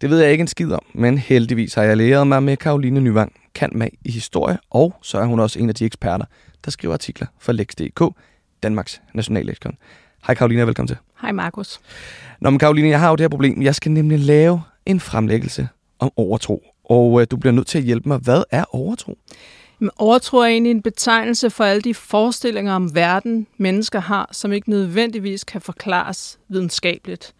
Det ved jeg ikke en skid om, men heldigvis har jeg læret mig med Karoline Nyvang, kan med i historie, og så er hun også en af de eksperter, der skriver artikler for Lex.dk, Danmarks nationalleksikon. Hej Karoline, velkommen til. Hej Markus. Nå, men Karoline, jeg har jo det her problem. Jeg skal nemlig lave en fremlæggelse om overtro, og øh, du bliver nødt til at hjælpe mig. Hvad er overtro? Men overtro er egentlig en betegnelse for alle de forestillinger om verden, mennesker har, som ikke nødvendigvis kan forklares videnskabeligt.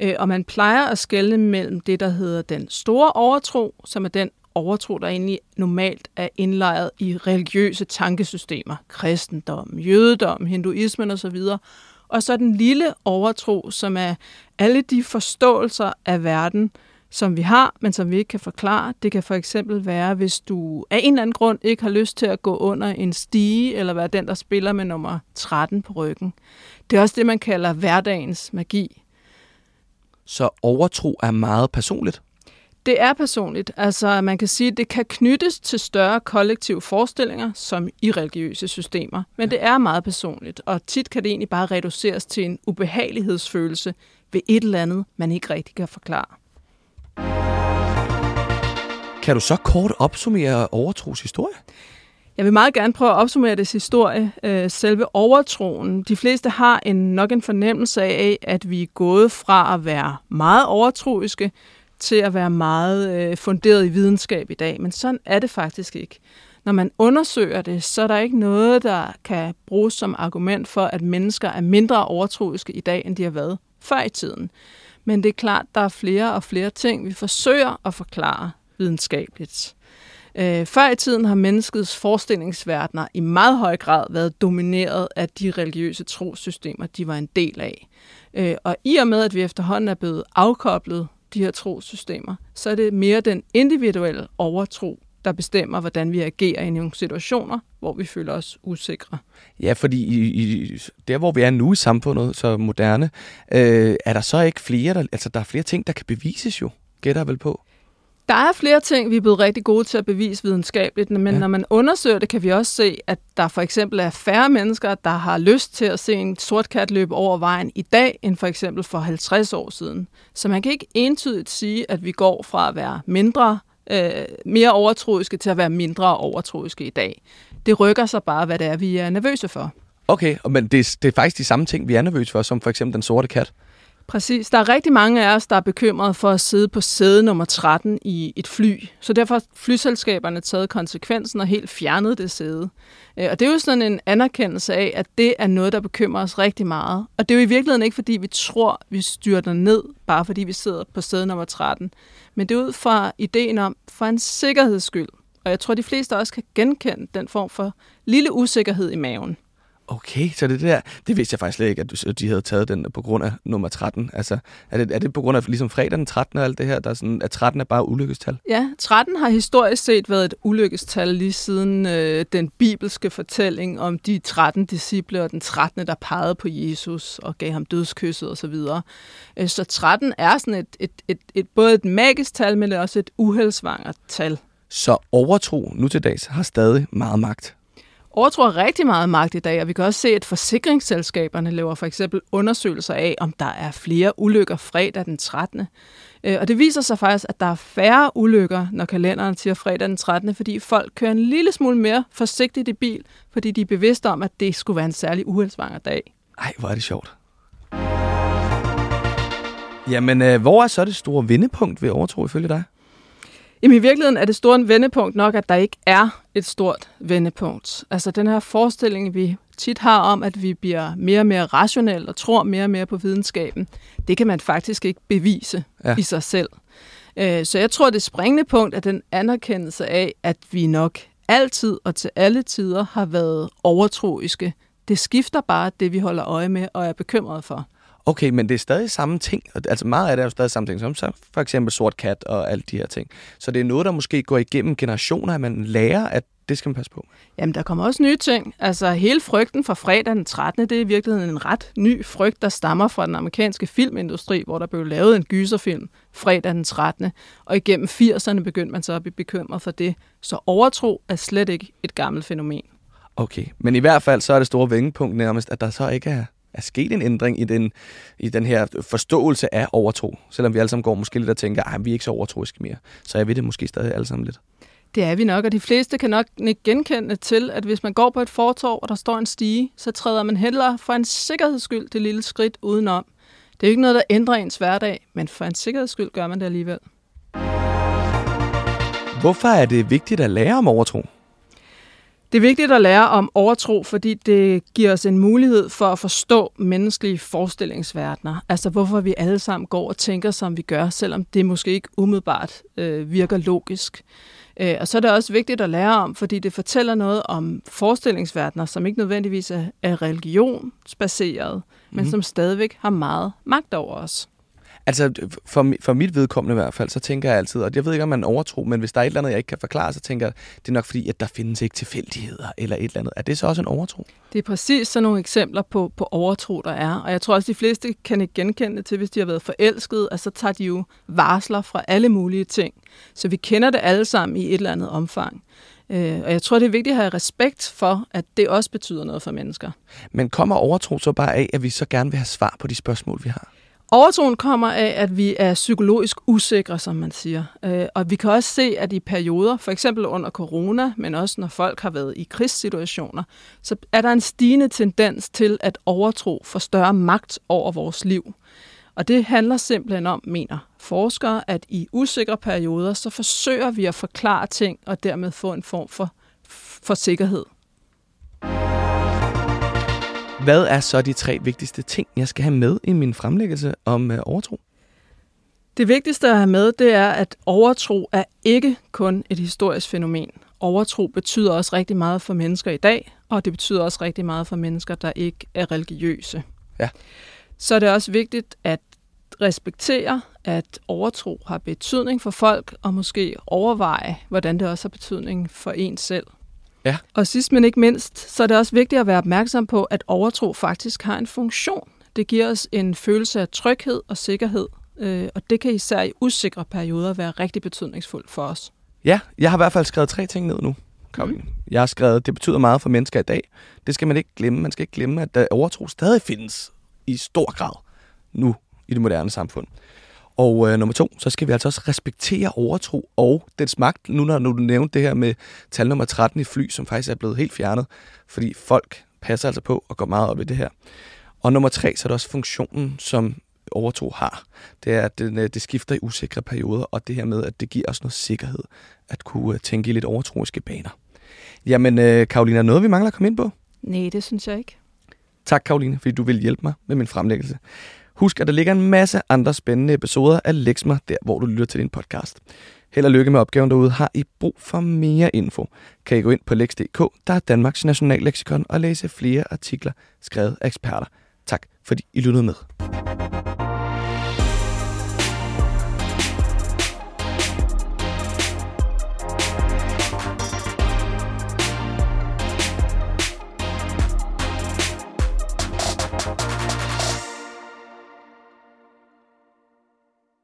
Øh, og man plejer at skelne mellem det, der hedder den store overtro, som er den overtro, der egentlig normalt er indlejret i religiøse tankesystemer, kristendom, jødedom, hinduismen osv., og så den lille overtro, som er alle de forståelser af verden, som vi har, men som vi ikke kan forklare. Det kan for eksempel være, hvis du af en eller anden grund ikke har lyst til at gå under en stige, eller være den, der spiller med nummer 13 på ryggen. Det er også det, man kalder hverdagens magi. Så overtro er meget personligt? Det er personligt. Altså, man kan sige, at det kan knyttes til større kollektive forestillinger, som i religiøse systemer. Men det er meget personligt, og tit kan det egentlig bare reduceres til en ubehagelighedsfølelse ved et eller andet, man ikke rigtig kan forklare. Kan du så kort opsummere overtros historie? Jeg vil meget gerne prøve at opsummere det historie. Øh, selve overtroen. De fleste har en, nok en fornemmelse af, at vi er gået fra at være meget overtroiske til at være meget øh, funderet i videnskab i dag. Men sådan er det faktisk ikke. Når man undersøger det, så er der ikke noget, der kan bruges som argument for, at mennesker er mindre overtroiske i dag, end de har været før i tiden. Men det er klart, der er flere og flere ting, vi forsøger at forklare videnskabeligt. Øh, før i tiden har menneskets forestillingsverdener i meget høj grad været domineret af de religiøse trosystemer, de var en del af. Øh, og i og med, at vi efterhånden er blevet afkoblet de her trosystemer, så er det mere den individuelle overtro, der bestemmer, hvordan vi agerer i nogle situationer, hvor vi føler os usikre. Ja, fordi i, i, der, hvor vi er nu i samfundet, så moderne, øh, er der så ikke flere, der, altså der er flere ting, der kan bevises jo, gætter vel på? Der er flere ting, vi er blevet rigtig gode til at bevise videnskabeligt, men ja. når man undersøger det, kan vi også se, at der for eksempel er færre mennesker, der har lyst til at se en sort kat løbe over vejen i dag, end for eksempel for 50 år siden. Så man kan ikke entydigt sige, at vi går fra at være mindre, øh, mere overtroiske til at være mindre overtroiske i dag. Det rykker sig bare, hvad det er, vi er nervøse for. Okay, men det er, det er faktisk de samme ting, vi er nervøse for, som for eksempel den sorte kat. Præcis. Der er rigtig mange af os, der er bekymrede for at sidde på sæde nummer 13 i et fly. Så derfor har flyselskaberne taget konsekvensen og helt fjernet det sæde. Øh, og det er jo sådan en anerkendelse af, at det er noget, der bekymrer os rigtig meget. Og det er jo i virkeligheden ikke, fordi vi tror, vi styrter ned, bare fordi vi sidder på sæde nummer 13. Men det er ud fra ideen om, for en sikkerheds skyld. Og jeg tror, de fleste også kan genkende den form for lille usikkerhed i maven. Okay, så det der, det vidste jeg faktisk slet ikke, at de havde taget den på grund af nummer 13. Altså, er det, er det på grund af ligesom fredag den 13. og alt det her, der er sådan, at 13 er bare ulykkestal? Ja, 13 har historisk set været et ulykkestal lige siden øh, den bibelske fortælling om de 13 disciple og den 13. der pegede på Jesus og gav ham dødskysset osv. Så, øh, så 13 er sådan et, et, et, et, både et magisk tal, men også et uheldsvangert tal. Så overtro nu til dags har stadig meget magt overtror rigtig meget magt i dag, og vi kan også se, at forsikringsselskaberne laver for eksempel undersøgelser af, om der er flere ulykker fredag den 13. Øh, og det viser sig faktisk, at der er færre ulykker, når kalenderen siger fredag den 13., fordi folk kører en lille smule mere forsigtigt i bil, fordi de er bevidste om, at det skulle være en særlig uheldsvanger dag. Ej, hvor er det sjovt. Jamen, øh, hvor er så det store vendepunkt ved overtro ifølge dig? Jamen i virkeligheden er det store vendepunkt nok, at der ikke er et stort vendepunkt. Altså den her forestilling, vi tit har om, at vi bliver mere og mere rationelle og tror mere og mere på videnskaben, det kan man faktisk ikke bevise ja. i sig selv. Øh, så jeg tror, det springende punkt er den anerkendelse af, at vi nok altid og til alle tider har været overtroiske. Det skifter bare det, vi holder øje med og er bekymret for. Okay, men det er stadig samme ting. Altså meget af det er jo stadig samme ting, som for eksempel sort kat og alle de her ting. Så det er noget, der måske går igennem generationer, at man lærer, at det skal man passe på. Jamen, der kommer også nye ting. Altså, hele frygten fra fredag den 13. det er i virkeligheden en ret ny frygt, der stammer fra den amerikanske filmindustri, hvor der blev lavet en gyserfilm fredag den 13. Og igennem 80'erne begyndte man så at blive bekymret for det. Så overtro er slet ikke et gammelt fænomen. Okay, men i hvert fald så er det store vendepunkt nærmest, at der så ikke er, er sket en ændring i den, i den her forståelse af overtro. Selvom vi alle sammen går måske lidt og tænker, at vi er ikke så overtroiske mere. Så er vi det måske stadig alle sammen lidt. Det er vi nok, og de fleste kan nok ikke genkende til, at hvis man går på et fortorv, og der står en stige, så træder man hellere for en sikkerheds skyld det lille skridt udenom. Det er jo ikke noget, der ændrer ens hverdag, men for en sikkerheds skyld gør man det alligevel. Hvorfor er det vigtigt at lære om overtro? Det er vigtigt at lære om overtro, fordi det giver os en mulighed for at forstå menneskelige forestillingsverdener. Altså hvorfor vi alle sammen går og tænker, som vi gør, selvom det måske ikke umiddelbart øh, virker logisk. Øh, og så er det også vigtigt at lære om, fordi det fortæller noget om forestillingsverdener, som ikke nødvendigvis er, er religionsbaseret, mm-hmm. men mhm. som stadigvæk har meget magt over os. Altså, for, for mit vedkommende i hvert fald, så tænker jeg altid, og jeg ved ikke, om man overtro, men hvis der er et eller andet, jeg ikke kan forklare, så tænker jeg, det er nok fordi, at der findes ikke tilfældigheder eller et eller andet. Er det så også en overtro? Det er præcis sådan nogle eksempler på, på overtro, der er. Og jeg tror også, de fleste kan ikke genkende det til, hvis de har været forelsket, at så tager de jo varsler fra alle mulige ting. Så vi kender det alle sammen i et eller andet omfang. Øh, og jeg tror, det er vigtigt at have respekt for, at det også betyder noget for mennesker. Men kommer overtro så bare af, at vi så gerne vil have svar på de spørgsmål, vi har? Overtroen kommer af, at vi er psykologisk usikre, som man siger. Øh, og vi kan også se, at i perioder, for eksempel under corona, men også når folk har været i krigssituationer, så er der en stigende tendens til, at overtro får større magt over vores liv. Og det handler simpelthen om, mener forskere, at i usikre perioder, så forsøger vi at forklare ting og dermed få en form for, for sikkerhed. Hvad er så de tre vigtigste ting, jeg skal have med i min fremlæggelse om øh, overtro? Det vigtigste at have med, det er, at overtro er ikke kun et historisk fænomen. Overtro betyder også rigtig meget for mennesker i dag, og det betyder også rigtig meget for mennesker, der ikke er religiøse. Ja. Så er det også vigtigt at respektere, at overtro har betydning for folk, og måske overveje, hvordan det også har betydning for en selv. Ja. Og sidst men ikke mindst, så er det også vigtigt at være opmærksom på, at overtro faktisk har en funktion. Det giver os en følelse af tryghed og sikkerhed, øh, og det kan især i usikre perioder være rigtig betydningsfuldt for os. Ja, jeg har i hvert fald skrevet tre ting ned nu, Karoline. Mm. Jeg har skrevet, det betyder meget for mennesker i dag. Det skal man ikke glemme. Man skal ikke glemme, at der overtro stadig findes i stor grad nu i det moderne samfund. Og øh, nummer to, så skal vi altså også respektere overtro og dens magt. Nu når du nævnte det her med tal nummer 13 i fly, som faktisk er blevet helt fjernet, fordi folk passer altså på og går meget op i det her. Og nummer tre, så er det også funktionen, som overtro har. Det er, at det, øh, det skifter i usikre perioder, og det her med, at det giver os noget sikkerhed, at kunne øh, tænke i lidt overtroiske baner. Jamen, øh, Karolina, er noget, vi mangler at komme ind på? Nej, det synes jeg ikke. Tak, Karoline, fordi du vil hjælpe mig med min fremlæggelse. Husk, at der ligger en masse andre spændende episoder af Lexma, der hvor du lytter til din podcast. Held og lykke med opgaven derude. Har I brug for mere info, kan I gå ind på lex.dk, der er Danmarks nationalleksikon, og læse flere artikler skrevet af eksperter. Tak fordi I lyttede med.